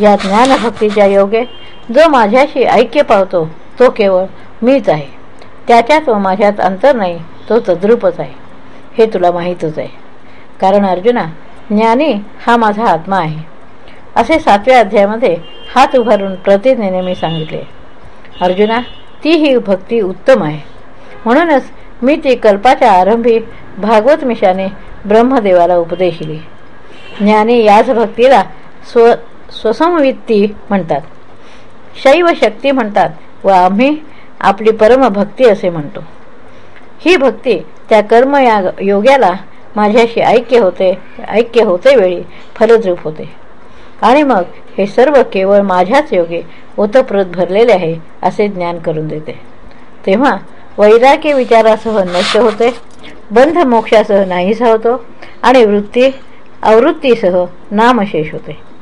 या ज्ञानभक्तीच्या योगे जो माझ्याशी ऐक्य पावतो तो केवळ मीच आहे. त्याच्यात व माझ्यात अंतर नाही तो तद्रूपच आहे. हे तुला माहीतच आहे. कारण अर्जुना ज्ञानी हा माझा आत्मा आहे. असे सातव्या अध्यायामध्ये हात उभारून प्रतिज्ञेने मी सांगितले. अर्जुना ती ही भक्ती उत्तम आहे. म्हणूनच मी ती कल्पाच्या आरंभी भागवत मिशाने ब्रह्मदेवाला उपदेशिली ज्ञानी याच भक्तीला स्व स्वसमवित्ती म्हणतात. शैव शक्ती म्हणतात व आम्ही आपली परमभक्ती असे म्हणतो. ही भक्ती त्या कर्म या योग्याला माझ्याशी ऐक्य होते ऐक्य होते वेळी फलद्रूप होते. आणि मग हे सर्व केवळ माझ्याच योगे ओतप्रोत भरलेले आहे असे ज्ञान करून देते. तेव्हा वैराग्य विचारासह नष्ट होते बंध मोक्षासह नाहीसा होतो आणि वृत्ती आवृत्तीसह नामशेष होते.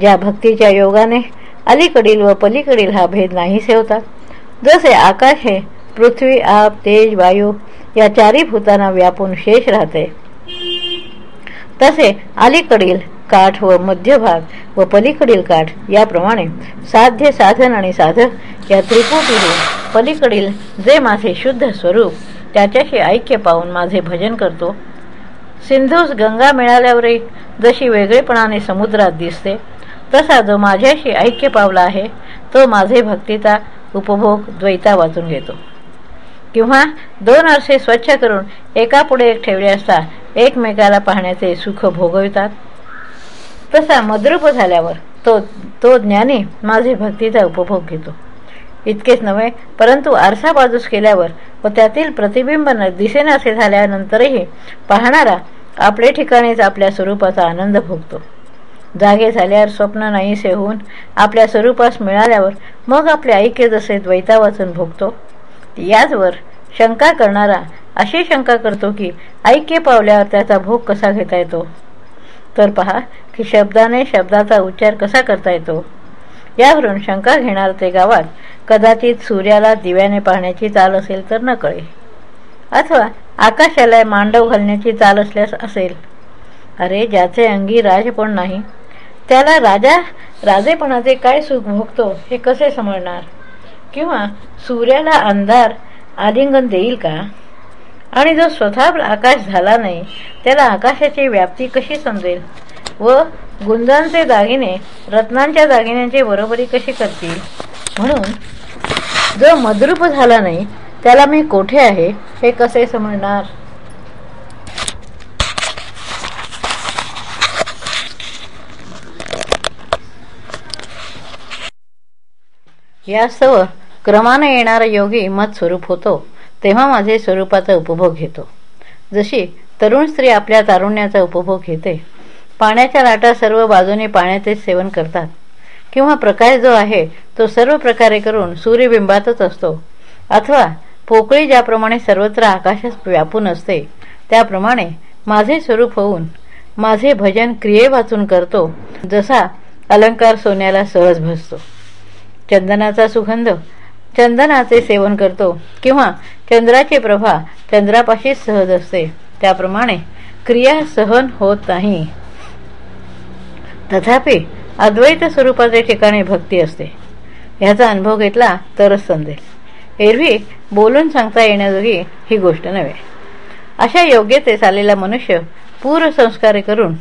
ज्या भक्तीच्या योगाने अलीकडील व पलीकडील हा भेद नाहीसे होता जसे आकाश हे पृथ्वी आप तेज वायू या चारी भूतांना व्यापून शेष राहते तसे अलीकडील काठ व मध्यभाग व पलीकडील काठ याप्रमाणे साध्य साधन आणि साधक या त्रिपुटीने पलीकडील जे माझे शुद्ध स्वरूप त्याच्याशी ऐक्य पाहून माझे भजन करतो. सिंधूस गंगा मिळाल्यावरही जशी वेगळेपणाने समुद्रात दिसते तसा जो माझ्याशी ऐक्य पावला आहे तो माझे भक्तीचा उपभोग द्वैता वाचून घेतो. किंवा दोन आरसे स्वच्छ करून एकापुढे एक ठेवले असता एकमेकाला पाहण्याचे सुख भोगवितात. तसा मद्रूप झाल्यावर तो तो ज्ञानी माझे भक्तीचा उपभोग घेतो. इतकेच नव्हे परंतु आरसा बाजूस केल्यावर व त्यातील प्रतिबिंब दिसेनासे झाल्यानंतरही पाहणारा आपले ठिकाणीच आपल्या स्वरूपाचा आनंद भोगतो. जागे झाल्यावर स्वप्न नाहीसे होऊन आपल्या स्वरूपास मिळाल्यावर मग आपले ऐक्य जसे द्वैता वाचून भोगतो. याचवर शंका करणारा अशी शंका करतो की ऐक्य पावल्यावर त्याचा भोग कसा घेता येतो? तर पहा की शब्दाने शब्दाचा उच्चार कसा करता येतो? यावरून शंका घेणार ते गावात कदाचित सूर्याला दिव्याने पाहण्याची चाल असेल तर न कळे अथवा आकाशाला मांडव घालण्याची चाल असल्यास असेल. अरे ज्याचे अंगी राजपण नाही त्याला राजा राजेपणाचे काय सुख भोगतो हे कसे समजणार? किंवा सूर्याला अंधार आलिंगन देईल का? आणि जो स्वतः आकाश झाला नाही त्याला आकाशाची व्याप्ती कशी समजेल? व गुंजांचे दागिने रत्नांच्या दागिन्यांची बरोबरी कशी करतील? म्हणून जो मद्रूप झाला नाही त्याला मी कोठे आहे हे कसे समजणार? यास्तव क्रमाने येणारा योगी मत स्वरूप होतो तेव्हा माझे स्वरूपाचा उपभोग घेतो. जशी तरुण स्त्री आपल्या तारुण्याचा उपभोग घेते पाण्याच्या लाटा सर्व बाजूने पाण्याचे सेवन करतात किंवा प्रकाश जो आहे तो सर्व प्रकारे करून सूर्यबिंबातच असतो अथवा पोकळी ज्याप्रमाणे सर्वत्र आकाशात व्यापून असते त्याप्रमाणे माझे स्वरूप होऊन माझे भजन क्रिये वाचून करतो जसा अलंकार सोन्याला सहज भसतो चंदनाचा सुगंध. चंदनाचे सेवन करतो किंवा चंद्राची प्रभा चंद्रापाशीच सहज असते. त्याप्रमाणे क्रिया सहन होत नाही. तथापि अद्वैत स्वरूपाचे ठिकाणी भक्ती असते. ह्याचा अनुभव घेतला तरच समजेल. एरवी बोलून सांगता येण्याजोगी ही गोष्ट नव्हे. अशा योग्यतेस आलेला मनुष्य पूर्वसंस्कारे करून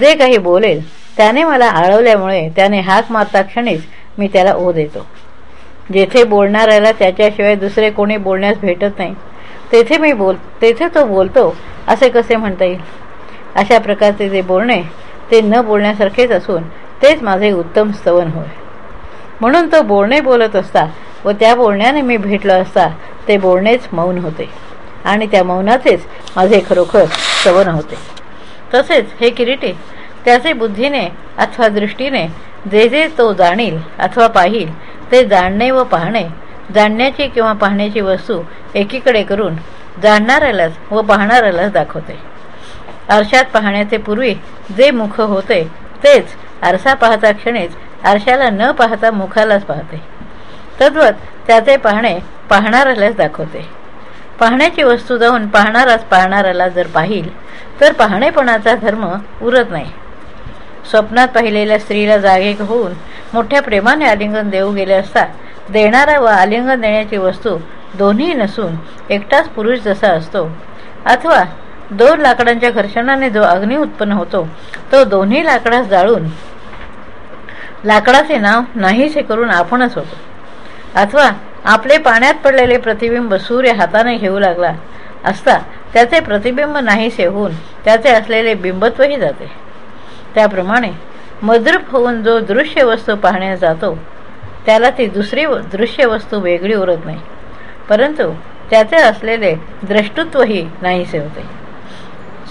जे काही बोलेल त्याने मला आळवल्यामुळे त्याने हाक मारता क्षणीच मी त्याला ओ देतो. जेथे बोलणाऱ्याला त्याच्याशिवाय दुसरे कोणी बोलण्यास भेटत नाही. तेथे मी बोल तेथे तो बोलतो असे कसे म्हणता येईल? अशा प्रकारचे जे बोलणे ते न बोलण्यासारखेच असून तेच माझे उत्तम स्तवन होय. म्हणून तो बोलणे बोलत असता व त्या बोलण्याने मी भेटलो असता ते बोलणेच मौन होते. आणि त्या मौनाचेच माझे खरोखर स्तवन होते. तसेच हे किरीटे त्याचे बुद्धीने अथवा दृष्टीने जे जे तो जाणील अथवा पाहिल ते जाणणे व पाहणे जाणण्याची किंवा पाहण्याची वस्तू एकीकडे करून जाणणाऱ्यालाच व पाहणाऱ्यालाच दाखवते. आरशात पाहण्याचे पूर्वी जे मुख होते तेच आरसा पाहता क्षणीच आरशाला न पाहता मुखालाच पाहते. तद्वत त्याचे पाहणे पाहणाऱ्यालाच दाखवते. पाहण्याची वस्तू जाऊन पाहणाराच पाहणाऱ्याला जर पाहिल तर पाहणेपणाचा धर्म उरत नाही. स्वप्नात पाहिलेल्या स्त्रीला जागे होऊन मोठ्या प्रेमाने आलिंगन देऊ गेले असता देणारा व आलिंगन देण्याची वस्तू दोन्ही नसून एकटाच पुरुष जसा असतो अथवा दोन लाकडांच्या घर्षणाने जो अग्नी उत्पन्न होतो तो दोन्ही लाकडास जाळून लाकडाचे नाव नाहीसे करून आपणच होतो. अथवा आपले पाण्यात पडलेले प्रतिबिंब सूर्य हाताने घेऊ लागला असता त्याचे प्रतिबिंब नाहीसे होऊन त्याचे असलेले बिंबत्वही जाते. त्याप्रमाणे मद्रूप होऊन जो दृश्य वस्तू पाहण्यास जातो त्याला ती दुसरी दृश्य वस्तू वेगळी उरत नाही. परंतु त्याचे असलेले द्रष्टुत्वही नाहीसे होते.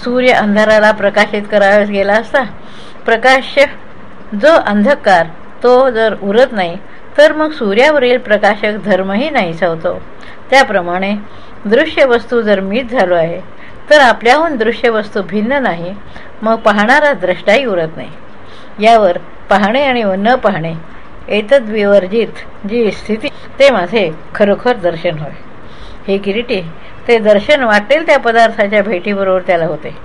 सूर्य अंधाराला प्रकाशित करावयास गेला असता प्रकाश जो अंधकार तो जर उरत नाही तर मग सूर्यावरील प्रकाशक धर्मही नाहीसा होतो. त्याप्रमाणे दृश्य वस्तू जर मीच झालो आहे तर आपल्याहून दृश्य वस्तू भिन्न नाही मग पाहणारा द्रष्टाही उरत नाही. यावर पाहणे आणि न पाहणे एतद विवर्जित जी स्थिती ते माझे खरोखर दर्शन होय. हे किरीटी ते दर्शन वाटेल त्या पदार्थाच्या भेटीबरोबर त्याला होते.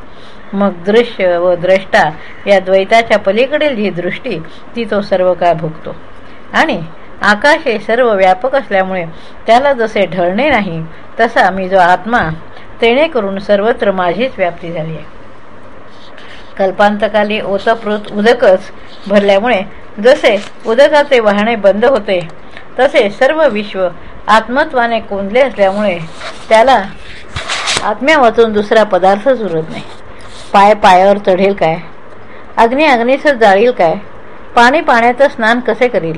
मग दृश्य व द्रष्टा या द्वैताच्या पलीकडील जी दृष्टी ती तो सर्व काळ भोगतो. आणि आकाश हे सर्व व्यापक असल्यामुळे त्याला जसे ढळणे नाही तसा मी जो आत्मा तेणे करून सर्वत्र माझीच व्याप्ती झाली आहे. कल्पांतकाली ओतप्रोत उदकच भरल्यामुळे जसे उदकाचे वाहणे बंद होते तसे सर्व विश्व आत्मत्वाने कोंदले असल्यामुळे त्याला आत्म्या वाचून दुसरा पदार्थच उरत नाही. पाय पायावर चढेल काय? अग्नी अग्नीचं जाळील काय? पाणी पाण्याचं स्नान कसे करील?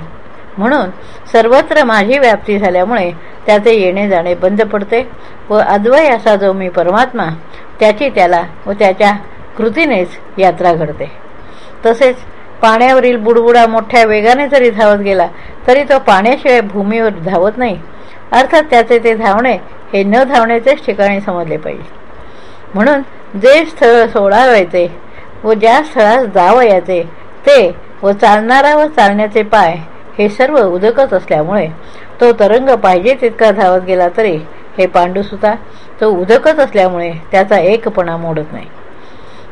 म्हणून सर्वत्र माझी व्याप्ती झाल्यामुळे त्याचे येणे जाणे बंद पडते व अद्वय असा जो मी परमात्मा त्याची त्याला व त्याच्या कृतीनेच यात्रा घडते. तसेच पाण्यावरील बुडबुडा मोठ्या वेगाने जरी धावत गेला तरी तो पाण्याशिवाय भूमीवर धावत नाही. अर्थात त्याचे ते धावणे हे न धावण्याचेच ठिकाणी समजले पाहिजे. म्हणून जे स्थळ सोडावायचे व ज्या स्थळास जावयाचे ते व चालणारा व चालण्याचे पाय हे सर्व उदकच असल्यामुळे तो तरंग पाहिजे तितका धावत गेला तरी हे पांडुसुता तो उदकच असल्यामुळे त्याचा एकपणा मोडत नाही.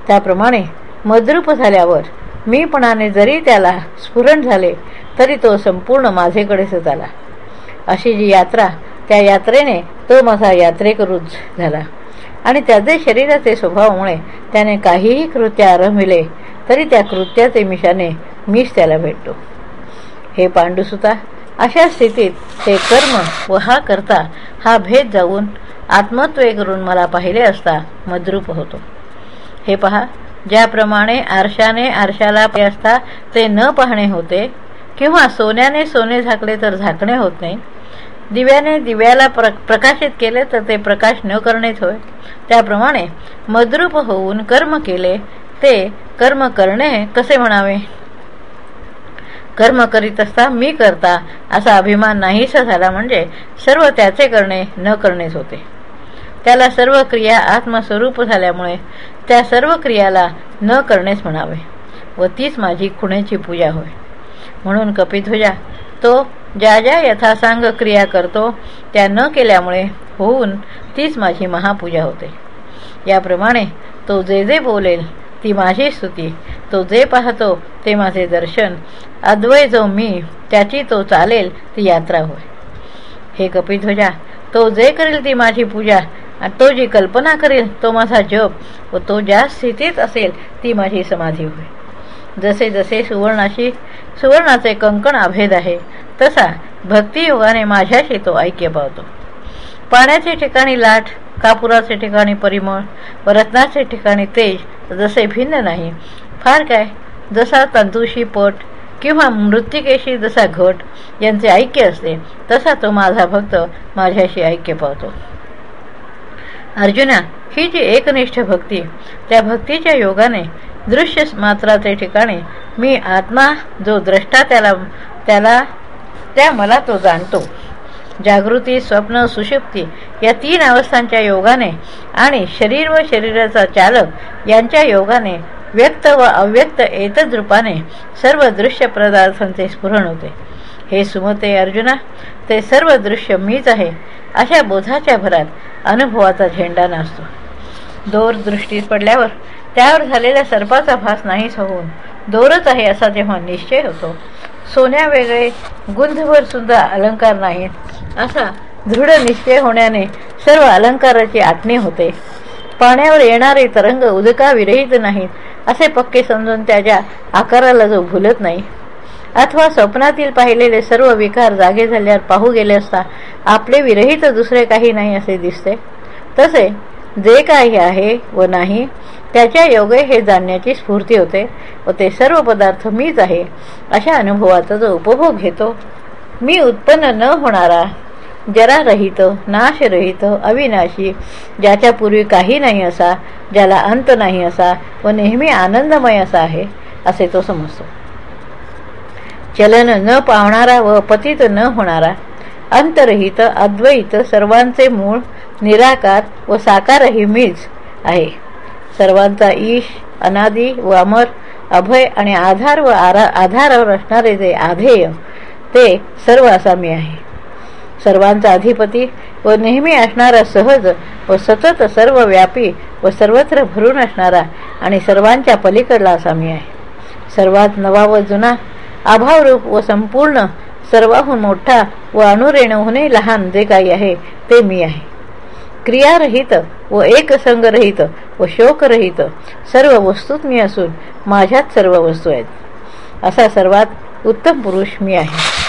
त्याप्रमाणे मद्रूप झाल्यावर मीपणाने जरी त्याला स्फुरण झाले तरी तो संपूर्ण माझेकडेच आला अशी जी यात्रा त्या यात्रेने तो माझा यात्रेकरूच झाला. आणि त्याचे शरीराचे स्वभावामुळे त्याने काहीही कृत्य आरंभिले तरी त्या कृत्याचे मिशाने मीच त्याला भेटतो. हे पांडुसुता अशा स्थितीत ते कर्म व हा करता हा भेद जाऊन आत्मत्वे करून मला पाहिले असता मद्रूप होतो. हे पहा ज्याप्रमाणे आरशाने आरशाला असता ते न पाहणे होते किंवा सोन्याने सोने झाकले तर झाकणे होत नाही. दिव्याने दिव्याला प्र प्रकाशित केले तर ते प्रकाश न करणेच होय. त्याप्रमाणे मद्रूप होऊन कर्म केले ते कर्म करणे कसे म्हणावे? कर्म करीत असता मी करता असा अभिमान नाहीसा झाला म्हणजे सर्व त्याचे करणे न करणेच होते. त्याला सर्व क्रिया आत्मस्वरूप झाल्यामुळे त्या सर्व क्रियाला न करणेच म्हणावे व तीच माझी खुण्याची पूजा होय. म्हणून कपिध्वजा तो ज्या ज्या यथासांग क्रिया करतो त्या न केल्यामुळे होऊन तीच माझी महापूजा होते. याप्रमाणे तो जे जे बोलेल ती माझी स्तुती तो जे पाहतो ते माझे दर्शन अद्वय जो मी त्याची तो चालेल ती यात्रा होय. हे कपिध्वजा तो जे करेल ती माझी पूजा आणि तो जी कल्पना करेल तो माझा जप व तो ज्या स्थितीत असेल ती माझी समाधी होईल जसे जसे सुवर्णाशी सुवर्णाचे कंकण अभेद आहे तसा भक्तियोगाने माझ्याशी तो ऐक्य पावतो. पाण्याचे ठिकाणी लाट कापुराचे ठिकाणी परिमळ व रत्नाचे ठिकाणी तेज जसे भिन्न नाही फार काय? जसा तंतुशी पट किंवा मृत्तिकेशी जसा घट यांचे ऐक्य असते तसा तो माझा भक्त माझ्याशी ऐक्य पावतो. अर्जुना ही जी एकनिष्ठ भक्ती त्या भक्तीच्या योगाने दृश्य मात्राचे ठिकाणी मी आत्मा जो द्रष्टा त्याला त्याला त्या मला तो जाणतो. जागृती स्वप्न सुषुप्ती या तीन अवस्थांच्या योगाने आणि शरीर व शरीराचा चालक यांच्या योगाने व्यक्त व अव्यक्त एतद्रूपाने रूपाने सर्व दृश्य पदार्थांचे स्फुरण होते. हे सुमते अर्जुना ते सर्व दृश्य मीच आहे. अशा बोधाच्या भरात अनुभवाचा झेंडा नाचतो. दोर दृष्टीत पडल्यावर त्यावर झालेल्या सर्पाचा भास नाहीच होऊन दोरच आहे असा तेव्हा निश्चय होतो सोन्या वेगळे गुंधभर सुद्धा अलंकार नाहीत असा दृढ निश्चय होण्याने सर्व अलंकाराची आटणी होते. पाण्यावर येणारे तरंग उदका विरहित नाहीत असे पक्के समजून त्याच्या आकाराला जो भुलत नाही. अथवा स्वप्नातील पाहिलेले सर्व विकार जागे झाल्यावर पाहू गेले असता आपले विरहित दुसरे काही नाही असे दिसते. तसे जे काही आहे व नाही त्याच्या योगे हे जाणण्याची स्फूर्ती होते व ते सर्व पदार्थ मीच आहे अशा अनुभवाचा जो उपभोग घेतो. मी उत्पन्न न होणारा जरारहित नाशरहित अविनाशी ज्याच्या पूर्वी काही नाही असा ज्याला अंत नाही असा व नेहमी आनंदमय असा आहे असे तो समजतो. चलन न पावणारा व पतित न होणारा अंतरहित अद्वैत सर्वांचे मूळ निराकार व साकारही मीच आहे. सर्वांचा ईश अनादी व अमर अभय आणि आधार व आरा आधारावर असणारे जे आधेय ते सर्व असा मी आहे. सर्वांचा अधिपती व नेहमी असणारा सहज व सतत सर्व व्यापी व सर्वत्र भरून असणारा आणि सर्वांच्या पलीकडला असा मी आहे. सर्वात नवा व जुना अभावरूप व संपूर्ण सर्वाहून मोठा व अणुरेणूहूनही लहान जे काही आहे ते मी आहे. क्रियारहित व एकसंगरहित व शोकरहित सर्व वस्तूत मी असून माझ्यात सर्व वस्तू आहेत. असा सर्वात उत्तम पुरुष मी आहे.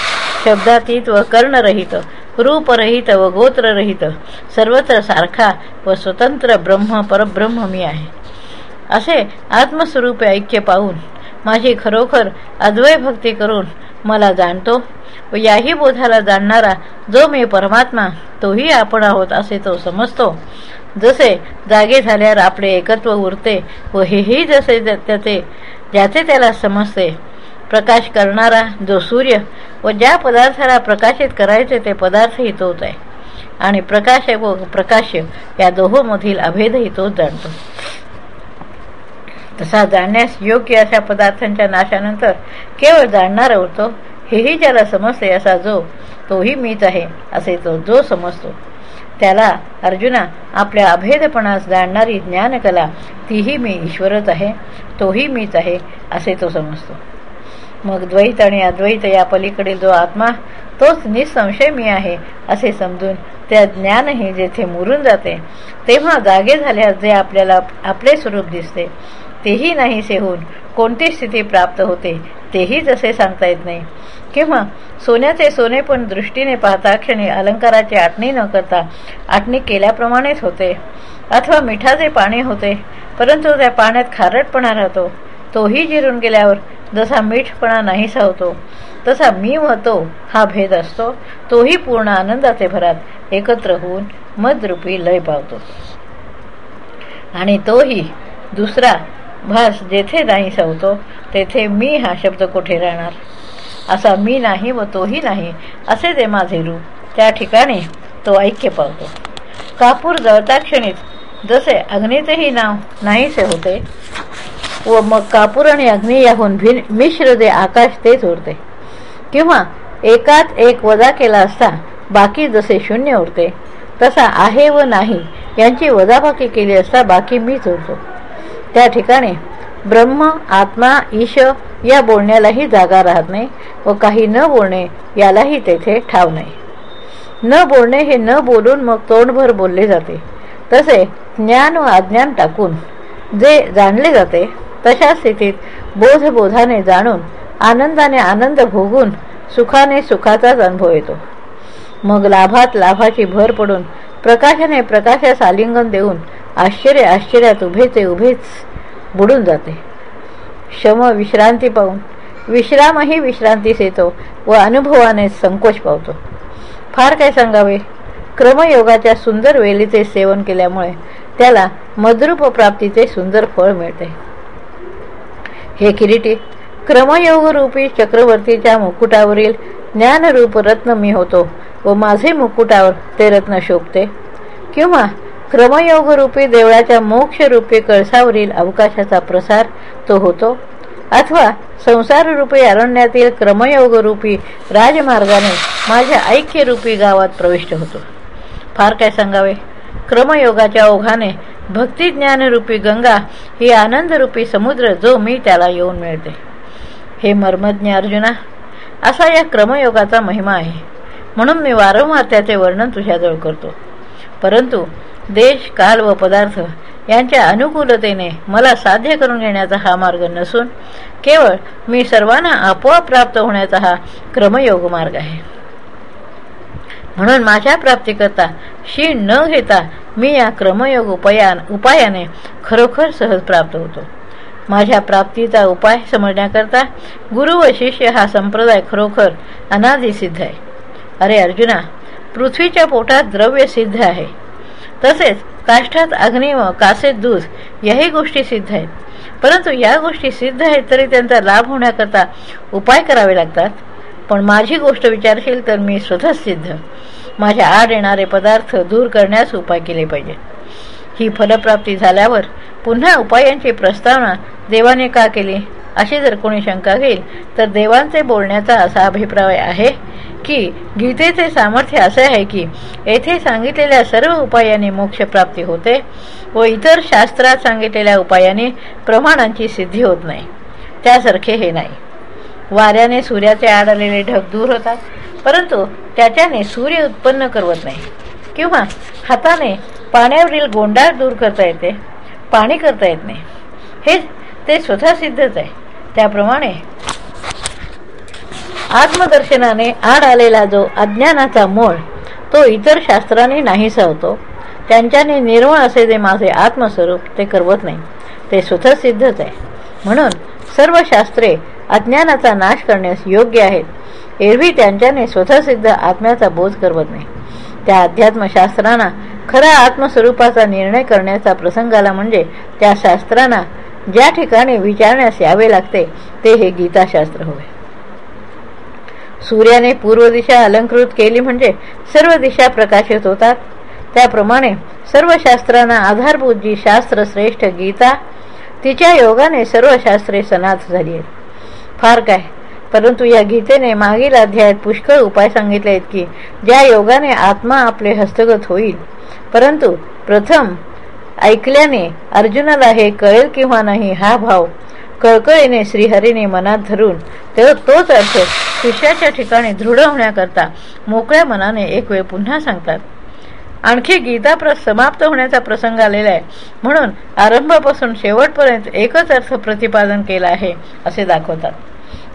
शब्दातीत व कर्णरहित रूपरहित व गोत्ररहित सर्वत्र सारखा व स्वतंत्र ब्रह्म परब्रह्म मी आहे. असे आत्मस्वरूपे ऐक्य पाहून माझी खरोखर अद्वय भक्ती करून मला जाणतो व याही बोधाला जाणणारा जो मी परमात्मा तोही आपण आहोत असे तो समजतो. जसे जागे झाल्यावर आपले एकत्व उरते व हेही जसे त्याचे ज्याचे त्याला समजते. प्रकाश करणारा जो सूर्य व ज्या पदार्थाला प्रकाशित करायचे ते पदार्थही तोच आहे. आणि प्रकाश व प्रकाश्य या दोहोमधील अभेदही तोच जाणतो. तसा जाणण्यास योग्य अशा पदार्थांच्या नाशानंतर केवळ जाणणारा होतो हेही ज्याला समजते असा जो तोही मीच आहे असे तो जो समजतो. त्याला अर्जुना आपल्या अभेदपणास जाणणारी ज्ञानकला तीही मी ईश्वरच आहे तोही मीच आहे असे तो समजतो. मग द्वैत आणि अद्वैत या पलीकडील जो आत्मा तोच निसंशय मी आहे असे समजून त्या ज्ञानही जेथे मुरून जाते तेव्हा जागे झाल्यास जे आपल्याला आपले स्वरूप दिसते तेही नाहीसे होऊन कोणती स्थिती प्राप्त होते तेही जसे सांगता येत नाही. किंवा सोन्याचे सोने पण दृष्टीने पाहता क्षणी अलंकाराची आटणी न करता आटणी केल्याप्रमाणेच होते. अथवा मिठाचे पाणी होते परंतु त्या पाण्यात खारटपणा राहतो. तोही जिरून गेल्यावर जसा मीठपणा नाहीसा होतो तसा मी होतो हा भेद असतो तोही पूर्ण आनंदाचे भरात एकत्र होऊन मदरूपी लय पावतो. आणि तोही दुसरा भास जेथे नाही सवतो तेथे मी हा शब्द कुठे राहणार? असा मी नाही व तोही नाही असे ते माझे रूप. त्या ठिकाणी तो ऐक्य पावतो. कापूर जळता क्षणीत जसे अग्नीचेही नाव नाहीसे होते व मग कापूर आणि अग्नी याहून भिन मिश्र जे आकाश तेच उरते किंवा एकात एक वजा केला असता बाकी जसे शून्य उरते तसा आहे व नाही यांची वजाबाकी केली असता बाकी मीच उरतो त्या ठिकाणी ब्रह्म आत्मा ईश या बोलण्यालाही जागा राहत नाही व काही न बोलणे यालाही तेथे ठाव नाही. न बोलणे हे न बोलून मग तोंडभर बोलले जाते. तसे ज्ञान व अज्ञान टाकून जे जाणले जाते तशा स्थितीत बोधबोधाने जाणून आनंदाने आनंद भोगून सुखाने सुखाचाच अनुभव येतो. मग लाभात लाभाची भर पडून प्रकाशाने प्रकाशास आलिंगन देऊन आश्चर्य आश्चर्यात उभेचे उभेच बुडून जाते. शम विश्रांती पाहून विश्रामही विश्रांतीस येतो व अनुभवाने संकोच पावतो. फार काय सांगावे? क्रमयोगाच्या सुंदर वेलीचे सेवन केल्यामुळे त्याला मद्रूप प्राप्तीचे सुंदर फळ मिळते. हे किरीटी क्रमयोगरूपी चक्रवर्तीच्या मुकुटावरील ज्ञानरूप रत्न मी होतो व माझे मुकुटावर ते रत्न शोभते. किंवा क्रमयोगरूपी देवळाच्या मोक्षरूपी कळसावरील अवकाशाचा प्रसार तो होतो. अथवा संसाररूपी अरण्यातील क्रमयोगरूपी राजमार्गाने माझ्या ऐक्यरूपी गावात प्रविष्ट होतो. फार काय सांगावे? क्रमयोगाच्या ओघाने भक्तिज्ञानरूपी गंगा ही आनंदरूपी समुद्र जो मी त्याला येऊन मिळते. हे मर्मज्ञ अर्जुना असा या क्रमयोगाचा महिमा आहे. म्हणून मी वारंवार त्याचे वर्णन तुझ्याजवळ करतो. परंतु देश काल व पदार्थ यांच्या अनुकूलतेने मला साध्य करून घेण्याचा हा मार्ग नसून केवळ मी सर्वांना आपोआप प्राप्त होण्याचा हा क्रमयोग मार्ग आहे. म्हणून माझ्या प्राप्तीकरता शीण न घेता मी या क्रमयोग उपाया उपायाने खरोखर सहज प्राप्त होतो. माझ्या प्राप्तीचा उपाय समजण्याकरता गुरु व शिष्य हा संप्रदाय खरोखर अनादिसिद्ध आहे. अरे अर्जुना पृथ्वीच्या पोटात द्रव्य सिद्ध आहे. तसेच काष्ठात अग्नी व कासेत दूध याही गोष्टी सिद्ध आहेत. परंतु या गोष्टी सिद्ध आहेत तरी त्यांचा लाभ होण्याकरता उपाय करावे लागतात. पण माझी गोष्ट विचारशील तर मी स्वतःच सिद्ध. माझ्या आड येणारे पदार्थ दूर करण्यास उपाय केले पाहिजे. ही फलप्राप्ती झाल्यावर पुन्हा उपायांची प्रस्तावना देवाने का केली? अशी जर कोणी शंका घेईल तर देवांचे बोलण्याचा असा अभिप्राय आहे की गीतेचे सामर्थ्य असे आहे की येथे सांगितलेल्या सर्व उपायांनी मोक्षप्राप्ती होते व इतर शास्त्रात सांगितलेल्या उपायाने प्रमाणांची सिद्धी होत नाही. त्यासारखे हे नाही. वाऱ्याने सूर्याचे आढळलेले ढग दूर होतात परंतु त्याच्याने सूर्य उत्पन्न करवत नाही. किंवा हाताने पाण्यावरील गोंडार दूर करता येते पाणी करता येत नाही. हे ते स्वतः सिद्धच आहे. त्याप्रमाणे आत्मदर्शनाने आड आलेला जो अज्ञानाचा मूळ तो इतर शास्त्राने नाहीसा होतो त्यांच्याने निर्मळ असे जे माझे आत्मस्वरूप ते करवत नाही. ते स्वतः सिद्धच आहे. म्हणून सर्व शास्त्रे अज्ञानाचा नाश करण्यास योग्य आहेत. एरवी त्यांच्याने स्वतःसिद्ध आत्म्याचा बोध करवत नाही. त्या अध्यात्मशास्त्रांना खरा आत्मस्वरूपाचा निर्णय करण्याचा प्रसंग आला म्हणजे त्या शास्त्रांना ज्या ठिकाणी विचारण्यास यावे लागते ते हे गीताशास्त्र होय. सूर्याने पूर्व दिशा अलंकृत केली म्हणजे सर्व दिशा प्रकाशित होतात. त्याप्रमाणे सर्व शास्त्रांना आधारभूत जी शास्त्र श्रेष्ठ गीता तिच्या योगाने सर्व शास्त्रे सनाथ झाली आहेत. फार काय परंतु या गीतेने मागील अध्यायात पुष्कळ उपाय सांगितले आहेत की ज्या योगाने आत्मा आपले हस्तगत होईल परंतु प्रथम ऐकल्याने अर्जुनाला हे कळेल किंवा नाही हा भाव कळकळीने श्रीहरीने मनात धरून तेव्हा तोच अर्थ शिष्याच्या ठिकाणी दृढ होण्याकरता मोकळ्या मनाने एक वेळ पुन्हा सांगतात. आणखी गीता प्र समाप्त होण्याचा प्रसंग आलेला आहे. म्हणून आरंभापासून शेवटपर्यंत एकच अर्थ प्रतिपादन केला आहे असे दाखवतात.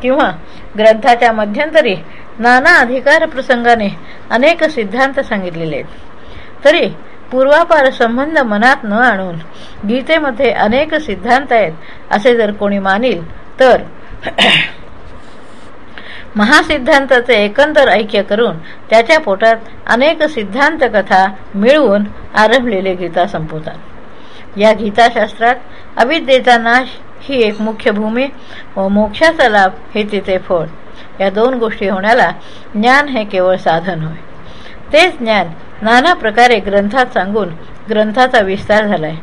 किंवा ग्रंथाच्या मध्यंतरी नाना अधिकार प्रसंगाने अनेक सिद्धांत सांगितलेले आहेत. तरी पूर्वापार संबंध मनात न आणून गीतेमध्ये अनेक सिद्धांत आहेत असे जर कोणी मानील तर महासिद्धांताचे एकंदर ऐक्य करून त्याच्या पोटात अनेक सिद्धांत कथा मिळवून आरंभलेले गीता संपवतात या गीताशास्त्रात अविद्येचा नाश ही एक मुख्य भूमी व मोक्षाचा लाभ हे तिचे फळ. या दोन गोष्टी होण्याला ज्ञान हे केवळ साधन होय. तेच ज्ञान नाना प्रकारे ग्रंथात सांगून ग्रंथाचा विस्तार झालाय.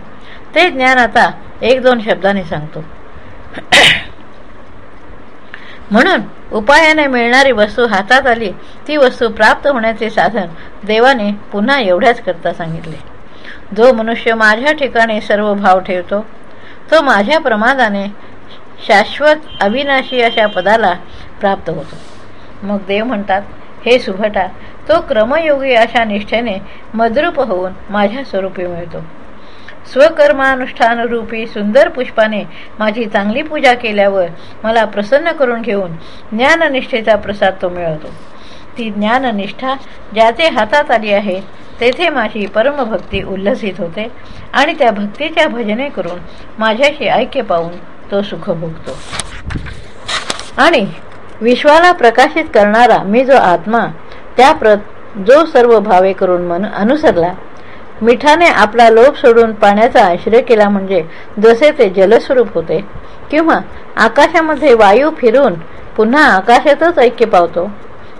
ते ज्ञान आता एक दोन शब्दाने सांगतो. म्हणून उपायाने मिळणारी वस्तू हातात आली ती वस्तू प्राप्त होण्याचे साधन देवाने पुन्हा एवढ्याच करता सांगितले. जो मनुष्य माझ्या ठिकाणी सर्व भाव ठेवतो तो माझ्या प्रमादाने शाश्वत अविनाशी अशा पदाला प्राप्त होतो. मग देव म्हणतात हे सुभटा तो क्रमयोगी अशा निष्ठेने मद्रूप होऊन माझ्या स्वरूपी मिळतो. स्वकर्मानुष्ठान रूपी सुंदर पुष्पाने माझी चांगली पूजा केल्यावर मला प्रसन्न करून घेऊन ज्ञाननिष्ठेचा प्रसाद तो मिळवतो ती ज्ञाननिष्ठा ज्याचे हातात आली आहे तेथे माझी परमभक्ती उल्लसित होते आणि त्या भक्तीच्या भजने करून माझ्याशी ऐक्य पाहून तो सुख भोगतो. आणि विश्वाला प्रकाशित करणारा मी जो आत्मा त्या प्रत जो सर्व भावे करून मन अनुसरला मिठाने आपला लोभ सोडून पाण्याचा आश्रय केला म्हणजे जसे ते जलस्वरूप होते किंवा आकाशामध्ये वायू फिरून पुन्हा आकाशातच ऐक्य पावतो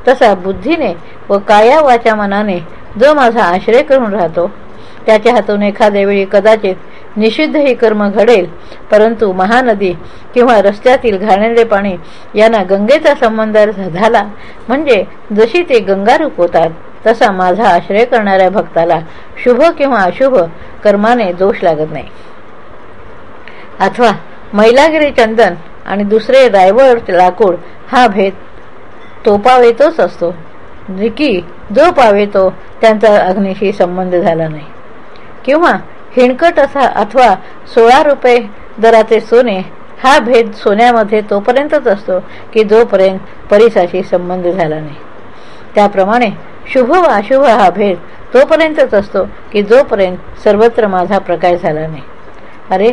तसा बुद्धीने व काया वाच्या मनाने जो माझा आश्रय करून राहतो त्याच्या हातून एखाद्या वेळी कदाचित निषिद्ध हे कर्म घडेल. परंतु महानदी किंवा रस्त्यातील घाणेरडे पाणी यांना गंगेचा संबंध झाला. म्हणजे जशी ते गंगारूप होतात तसा माझा आश्रय करणाऱ्या भक्ताला शुभ किंवा अशुभ कर्माने दोष लागत नाही. अथवा मैलागिरी चंदन आणि दुसरे रायवळ लाकूड हा भेद तो पावेतोच असतो. की जो पावेतो त्यांचा अग्नीशी संबंध झाला नाही. किंवा हिणकट असा अथवा सोळा रुपये दराचे सोने हा भेद सोन्यामध्ये तोपर्यंतच असतो की जोपर्यंत परिसाशी संबंध झाला नाही. त्याप्रमाणे शुभ व अशुभ हा भेद तोपर्यंतच असतो की जोपर्यंत सर्वत्र माझा प्रकाश झाला नाही. अरे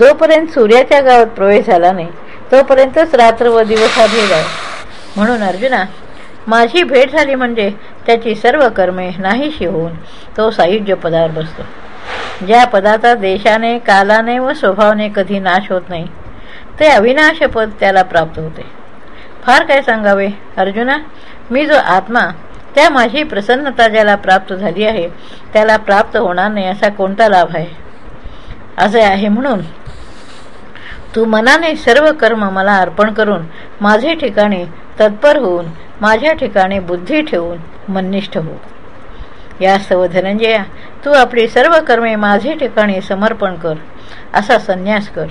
जोपर्यंत सूर्याच्या गावात प्रवेश झाला नाही तोपर्यंतच रात्र व दिवस हा भेद आहे. म्हणून अर्जुना माझी भेट झाली म्हणजे त्याची सर्व कर्मे नाहीशी होऊन तो सायुज्य पदावर बसतो. ज्या पदाचा देशाने कालाने व स्वभावाने कधी नाश होत नाही ते अविनाश पद त्याला प्राप्त होते. फार काय सांगावे अर्जुना? मी जो आत्मा त्या माझी प्रसन्नता ज्याला प्राप्त झाली आहे त्याला प्राप्त होणार नाही असा कोणता लाभ आहे? असे आहे म्हणून तू मनाने सर्व कर्म मला अर्पण करून माझे ठिकाणी तत्पर होऊन माझ्या ठिकाणी बुद्धी ठेवून मन्निष्ठ हो. यास्तव धनंजया तू आपली सर्व कर्मे माझे ठिकाणी समर्पण कर असा संन्यास कर.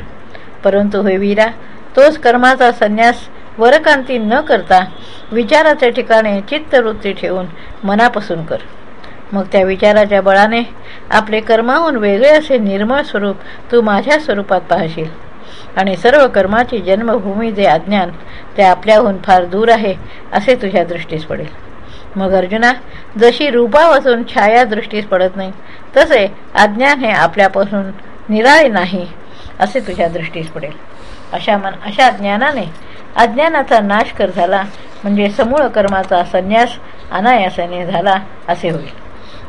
परंतु हे वीरा तोच कर्माचा संन्यास वरकांती न करता विचाराच्या ठिकाणी चित्तवृत्ती ठेवून मनापासून कर. मग त्या विचाराच्या बळाने आपले कर्माहून वेगळे असे निर्मळ स्वरूप तू माझ्या स्वरूपात पाहशील. आणि सर्व कर्माची जन्मभूमी जे अज्ञान ते आपल्याहून फार दूर आहे असे तुझ्या दृष्टीस पडेल. मग अर्जुना जशी रूपापासून छाया दृष्टीस पडत नाही तसे अज्ञान हे आपल्यापासून निराळे नाही असे तुझ्या दृष्टीस पडेल. अशा मन अशा ज्ञानाने अज्ञानाचा नाश कर झाला म्हणजे समूळ कर्माचा संन्यास अनायासाने झाला असे होईल.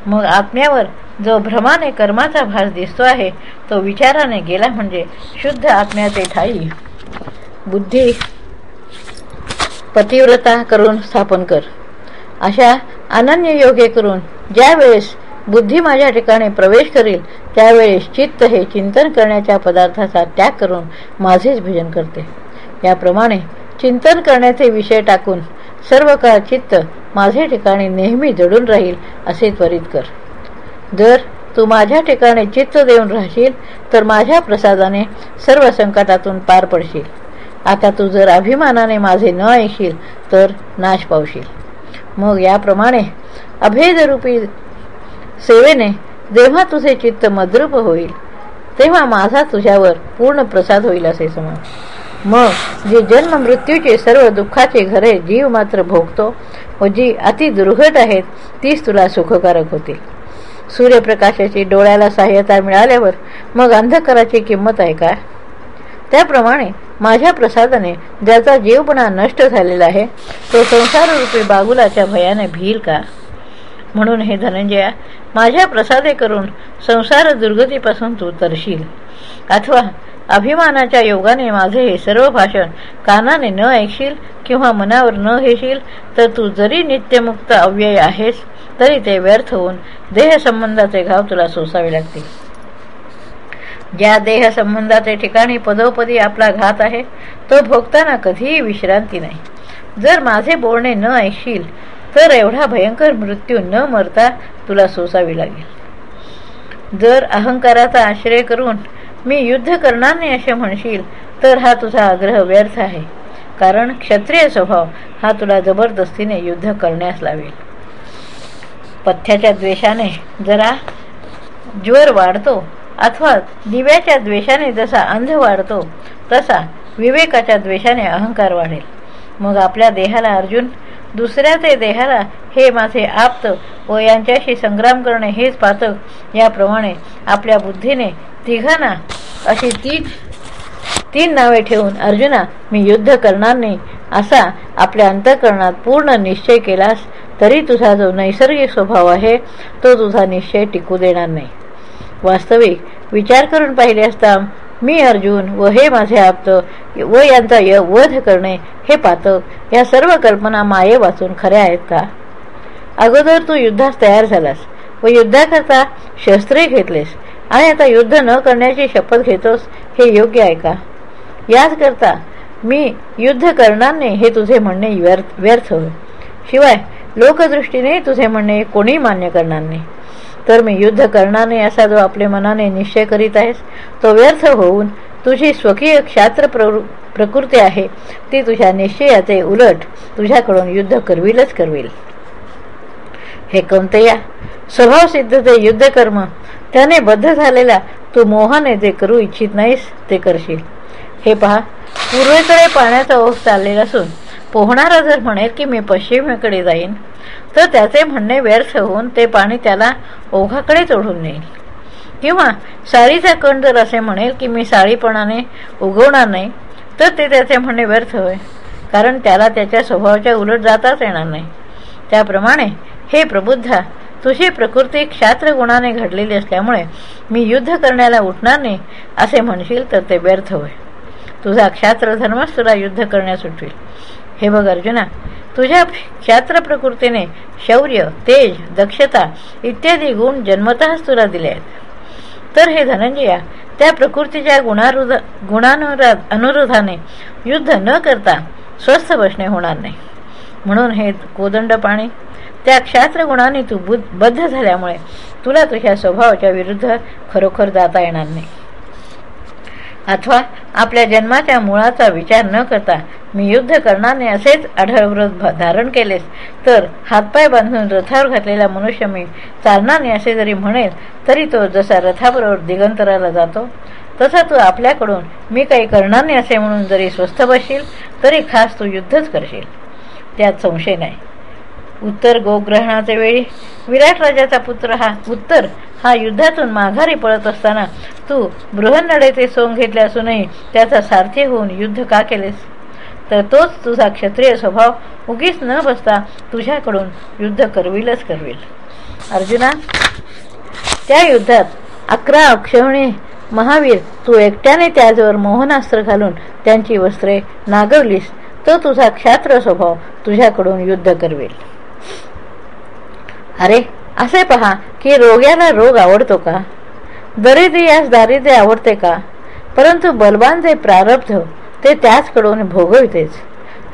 मग आत्म्यावर जो भ्रमाने कर्माचा भास दिसतो आहे तो विचाराने गेला म्हणजे शुद्ध आत्म्याचे ठाई. बुद्धी पतिव्रता करून स्थापन कर. अशा अनन्य योगे करून ज्यावेळेस बुद्धी माझ्या ठिकाणी प्रवेश करील त्यावेळेस चित्त हे चिंतन करण्याच्या पदार्थाचा त्याग करून माझेच भजन करते. याप्रमाणे चिंतन करण्याचे विषय टाकून सर्व काळ चित्त माझे ठिकाणी नेहमी जडून राहील असे त्वरित कर. जर तू माझ्या ठिकाणी चित्त देऊन राहशील तर माझ्या प्रसादाने सर्व संकटातून पार पडशील. आता तू जर अभिमानाने माझे न ऐकशील तर नाश पावशील. मग याप्रमाणे अभेदरूपी सेवेने जेव्हा तुझे चित्त मद्रूप होईल तेव्हा माझा तुझ्यावर पूर्ण प्रसाद होईल असे समज. मग जी जन्म मृत्यूचे सर्व दुःखाचे घरे जीव मात्र भोगतो व जी अति दुर्घट आहेत तीच तुला सुखकारक होतील सूर्यप्रकाशाची डोळ्याला सहाय्यता मिळाल्यावर मग अंधकाराची किंमत आहे का? त्याप्रमाणे माझ्या प्रसादाने ज्याचा जीवपणा नष्ट झालेला आहे तो संसाररूपी बागुलाच्या भयाने भील का? म्हणून हे धनंजया माझ्या प्रसादे करून संसार दुर्गतीपासून तू तरशील. अथवा अभिमानाच्या योगाने माझे हे सर्व भाषण कानाने न ऐकशील किंवा मनावर न घेशील तर तू जरी नित्यमुक्त अव्यय आहेस तरी ते व्यर्थ होऊन देहसंबंधाचे घाव तुला सोसावे लागतील. ज्या देहसंबंधाचे ठिकाणी पदोपदी आपला घात आहे तो भोगताना कधीही विश्रांती नाही. जर माझे बोलणे न ऐकशील तर एवढा भयंकर मृत्यू न मरता तुला सोसावी लागेल. जर अहंकाराचा आश्रय करून मी युद्ध करणार नाही असे म्हणशील तर हा तुझा आग्रह व्यर्थ आहे. कारण क्षत्रिय स्वभाव हा तुला जबरदस्तीने युद्ध करण्यास लावेल. पथ्याच्या द्वेषाने जरा ज्वर वाढतो अथवा दिव्याच्या द्वेषाने जसा अंध वाढतो तसा विवेकाच्या द्वेषाने अहंकार वाढेल. मग आपल्या देहाला अर्जुन दुसऱ्याचे देहाला हे माझे आप्त व यांच्याशी संग्राम करणे हेच पातक याप्रमाणे आपल्या बुद्धीने तिघांना अशी तीन तीन नावे ठेवून अर्जुना मी युद्ध करणार नाही असा आपल्या अंतकरणात पूर्ण निश्चय केलास तरी तुझा जो नैसर्गिक स्वभाव आहे तो तुझा निश्चय टिकू देणार नाही. वास्तविक विचार करून पाहिले असता मी अर्जुन व हे माझे आप्त व यांचा य वध करणे हे पातक या सर्व कल्पना माये वाचून खऱ्या आहेत का? अगोदर तू युद्धास तयार झालास व युद्धाकरता शस्त्रे घेतलेस आणि आता युद्ध न करण्याची शपथ घेतोस हे योग्य आहे का? याचकरता मी युद्ध करणार नाही हे तुझे म्हणणे व्यर्थ व्यर्थ हो शिवाय लोकदृष्टीने तुझे म्हणणे कोणी मान्य करणार नाही. तर मी युद्ध करणार नाही असा जो आपल्या मनाने निश्चय करीत आहेस तो व्यर्थ होऊन तुझी स्वकीय क्षात्र प्रकृती आहे. ती तुझ्या निश्चयाचे उलट तुझ्याकडून युद्ध करविलच करविल. हे कोणते स्वभाव सिद्ध ते युद्धकर्म त्याने बद्ध झालेला तू मोहाने जे करू इच्छित नाहीस ते करशील. हे पहा पूर्वेकडे पाण्याचा ओघ चाललेला असून पोहणारा जर म्हणेल की मी पश्चिमेकडे जाईन तर त्याचे म्हणणे व्यर्थ होऊन ते पाणी त्याला ओघाकडे ओढून नेईल. किंवा साळीचा कण जर असे म्हणेल की मी साळीपणाने उगवणार नाही तर ते त्याचे म्हणणे व्यर्थ होय. कारण त्याला त्याच्या स्वभावाच्या उलट जाताच येणार नाही. त्याप्रमाणे हे प्रबुद्धा तुझी प्रकृती क्षात्र गुणाने घडलेली असल्यामुळे मी युद्ध करण्याला उठणार नाही असे म्हणशील तर ते व्यर्थ होय. तुझा क्षात्र धर्मच तुला युद्ध करण्यास उठवेल. हे बघ अर्जुना तुझ्या क्षात्र प्रकृतीने शौर्य तेज दक्षता इत्यादी गुण जन्मतःच तुला दिले आहेत. तर हे धनंजया त्या प्रकृतीच्या गुणारुध गुणानुरा अनुरोधाने युद्ध न करता स्वस्थ बसणे होणार नाही. म्हणून हे कोदंड पाणी त्या क्षात्र गुणाने तू बद्ध झाल्यामुळे तुला तुझ्या स्वभावाच्या विरुद्ध खरोखर जाता येणार नाही. अथवा आपल्या जन्माच्या मुळाचा विचार न करता मी युद्ध करणाने असेच आढळव्रत धारण केलेस. तर हातपाय बांधून रथावर घातलेला मनुष्य मी चालणाने असे जरी म्हणेल तरी तो जसा रथाबरोबर दिगंतराला जातो तसा तू आपल्याकडून मी काही करणार नाही असे म्हणून जरी स्वस्थ बसशील तरी खास तू युद्धच करशील. त्यात संशय नाही. उत्तर गोग्रहणाचे वेळी विराट राजाचा पुत्र हा उत्तर हा युद्धातून माघारी पळत असताना तू बृहन्नडेचे सोंग घेतले असूनही त्याचा सारथी होऊन युद्ध का केलेस? तर तोच तुझा क्षत्रिय स्वभाव उगीच न बसता तुझ्याकडून युद्ध करविलच करविल. अर्जुना त्या युद्धात अकरा अक्षवणी महावीर तू एकट्याने त्याजवर मोहनास्त्र घालून त्यांची वस्त्रे नागवलीस तो तुझा क्षात्र स्वभाव तुझ्याकडून युद्ध करवेल. अरे असे पहा की रोग्याला रोग आवडतो का? यास दारिद्र्य आवडते का? परंतु बलबान जे प्रारब्ध ते त्याचकडून भोगवितेच.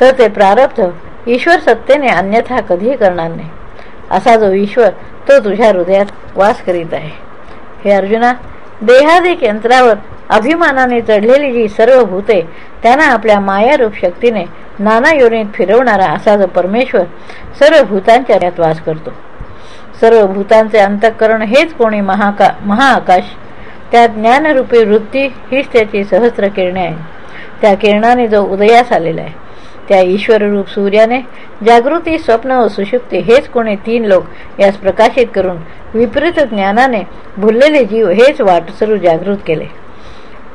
तर ते प्रारब्ध ईश्वर सत्तेने अन्यथा कधीही करणार नाही. असा जो ईश्वर तो तुझ्या हृदयात वास करीत आहे. हे अर्जुना देहादिक यंत्रावर अभिमानाने चढलेली जी सर्व भूते त्यांना आपल्या मायारूप शक्तीने नाना योनीत फिरवणारा असा जो परमेश्वर सर्व भूतांच्या यात वास करतो. सर्व भूतांचे अंतःकरण हेच कोणी महाका महाआकाश त्या ज्ञानरूपी वृत्ती हीच त्याची सहस्र किरणे आहे त्या किरणाने जो उदयास आलेला आहे त्या ईश्वररूप सूर्याने जागृती स्वप्न व सुशुक्ती हेच कोणी तीन लोक यास प्रकाशित करून विपरीत ज्ञानाने भुललेले जीव हेच वाटसरू जागृत केले.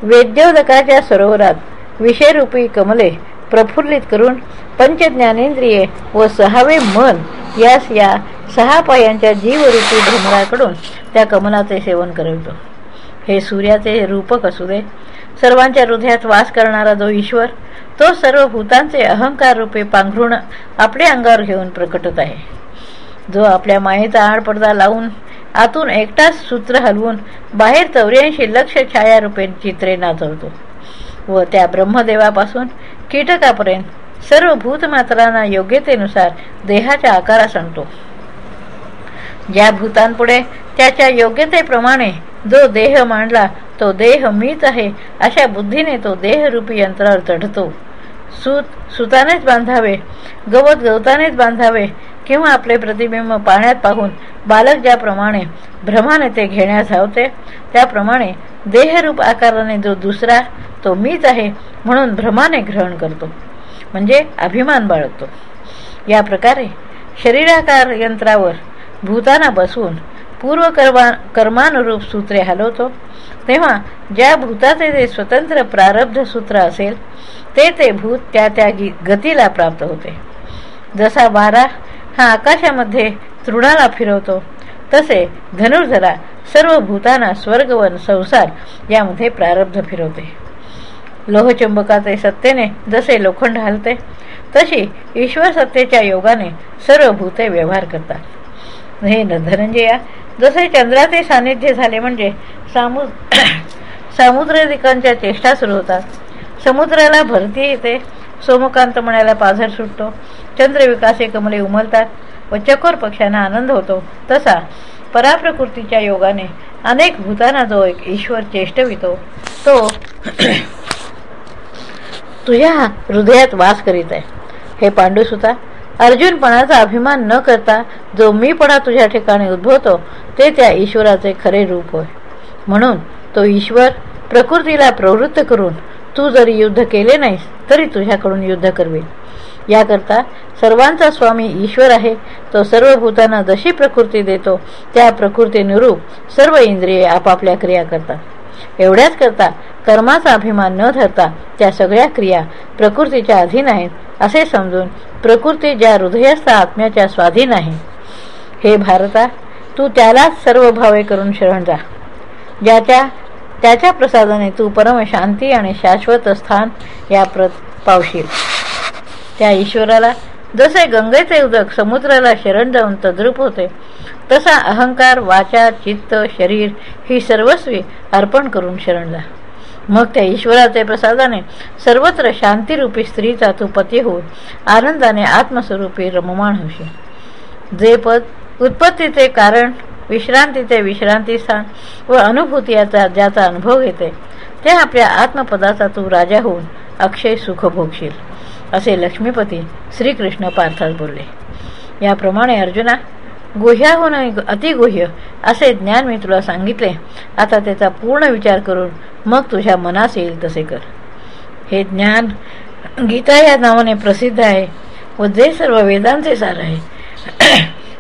वेद्योदकाच्या सरोवरात विषयरूपी कमले प्रफुल्लित करून पंचज्ञानेंद्रिये व सहावे मन यास या सहा पायांच्या जीवरूपी भ्रमराकडून त्या कमलाचे सेवन करवतो. हे सूर्याचे रूपक असू दे सर्वांच्या हृदयात वास करणारा जो ईश्वर तो सर्व भूतांचे अहंकार रूपे पांघरुण आपल्या अंगावर घेऊन प्रकटत आहे. जो आपल्या मायेचा आडपडदा लावून आतून एकटाच सूत्र हलवून बाहेर चौऱ्याऐंशी लक्ष छायारूपे चित्रे नाचवतो. व त्या ब्रह्मदेवापासून कीटकापर्यंत सर्व भूतमात्रांना योग्यतेनुसार देहाच्या आकारास आणतो. ज्या भूतांपुढे त्याच्या योग्यतेप्रमाणे जो देह मांडला तो देह मीच आहे अशा बुद्धीने तो देहरूपी यंत्रावर चढतो. सूत सुतानेच बांधावे गवत गवतानेच बांधावे किंवा आपले प्रतिबिंब पाण्यात पाहून बालक ज्याप्रमाणे भ्रमाने ते घेण्यास हवते त्याप्रमाणे देहरूप आकाराने जो दुसरा तो मीच आहे म्हणून भ्रमाने ग्रहण करतो. म्हणजे अभिमान बाळगतो. या प्रकारे शरीराकार यंत्रावर भूताना बसवून पूर्वकर्मा कर्मानुरूप सूत्रे हलवतो तेव्हा ज्या भूताचे जे स्वतंत्र प्रारब्ध सूत्र असेल ते ते भूत त्या त्या गतीला प्राप्त होते. जसा वारा हा आकाशामध्ये तृणाला फिरवतो तसे धनुर्धरा सर्व भूतांना स्वर्गवन संसार यामध्ये प्रारब्ध फिरवते. लोहचुंबकाचे सत्तेने जसे लोखंड हलते तशी ईश्वर सत्तेच्या योगाने सर्व भूते व्यवहार करतात. हे धनंजया जसे चंद्राचे सानिध्य झाले म्हणजे सामु सामुद्रदिकांच्या चेष्टा सुरू होतात. समुद्राला भरती येते. सोमकांत म्हणायला पाझर सुटतो. चंद्रविकासे कमले उमलतात व चकोर पक्ष्यांना आनंद होतो. तसा पराप्रकृतीच्या योगाने अनेक भूतांना जो एक ईश्वर चेष्टवितो तो तुझ्या हृदयात वास करीत आहे. हे पांडुसुता अर्जुनपणाचा अभिमान न करता जो मीपणा तुझ्या ठिकाणी उद्भवतो ते त्या ईश्वराचे खरे रूप होय. म्हणून तो ईश्वर प्रकृतीला प्रवृत्त करून तू जरी युद्ध केले नाहीस तरी तुझ्याकडून युद्ध करवी याकरता सर्वांचा स्वामी ईश्वर आहे. तो सर्व भूतांना जशी प्रकृती देतो त्या प्रकृतीनुरूप सर्व इंद्रिये आपापल्या क्रिया करतात. एवढ्याच करता कर्माचा अभिमान न धरता त्या सगळ्या क्रिया प्रकृतीच्या अधीन आहेत असे समजून प्रकृती ज्या हृदयस्थ आत्म्याच्या स्वाधीन आहे. हे भारता तू त्यालाच सर्व भावे करून शरण जा. ज्याच्या त्याच्या प्रसादाने तू परम शांती आणि शाश्वत स्थान या प्रत पावशील. त्या ईश्वराला जसे गंगेचे उदक समुद्राला शरण जाऊन तद्रूप होते तसा अहंकार वाचा चित्त शरीर ही सर्वस्वी अर्पण करून शरण जा. मग त्या ईश्वराचे प्रसादाने सर्वत्र शांतीरूपी स्त्रीचा तू पती होऊन आनंदाने आत्मस्वरूपी रममाण होशील. जे पद उत्पत्तीचे कारण विश्रांतीचे विश्रांतीस्थान व अनुभूती याचा ज्याचा अनुभव घेते. ते आपल्या आत्मपदाचा तू राजा होऊन अक्षय सुख भोगशील असे लक्ष्मीपती श्रीकृष्ण पार्थास बोलले. याप्रमाणे अर्जुना गुह्याहून अतिगुह्य असे ज्ञान मी तुला सांगितले. आता त्याचा पूर्ण विचार करून मग तुझ्या मनास येईल तसे कर. हे ज्ञान गीता या नावाने प्रसिद्ध आहे व जे सर्व वेदांचे सार आहे.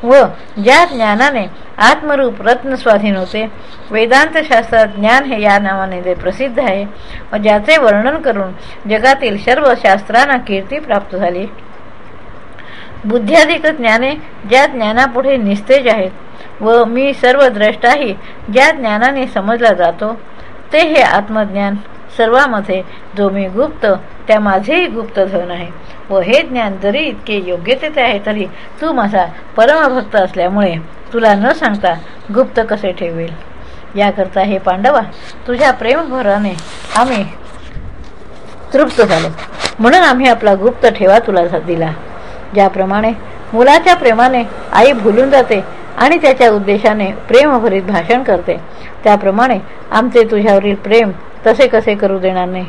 व ज्या ज्ञानाने आत्मरूप रत्न स्वाधीन होते वेदांत शास्त्रात ज्ञान हे या नावाने जे प्रसिद्ध आहे व ज्याचे वर्णन करून जगातील सर्व शास्त्रांना कीर्ती प्राप्त झाली. बुद्ध्याधिक ज्ञाने ज्या ज्ञानापुढे निस्तेज आहेत व मी सर्व द्रष्टाही ज्या ज्ञानाने समजला जातो ते हे आत्मज्ञान सर्वामध्ये जो मी गुप्त त्या माझेही गुप्त धन आहे. व हे ज्ञान जरी इतके योग्यतेचे आहे तरी तू माझा परमभक्त असल्यामुळे तुला न सांगता गुप्त कसे ठेवेल? याकरता हे पांडवा तुझ्या प्रेमभराने आम्ही तृप्त झालो. म्हणून आम्ही आपला गुप्त ठेवा तुला दिला. ज्याप्रमाणे मुलाच्या प्रेमाने आई भुलून जाते आणि त्याच्या उद्देशाने प्रेमभरीत भाषण करते त्याप्रमाणे आमचे तुझ्यावरील प्रेम तसे कसे करू देणार नाही?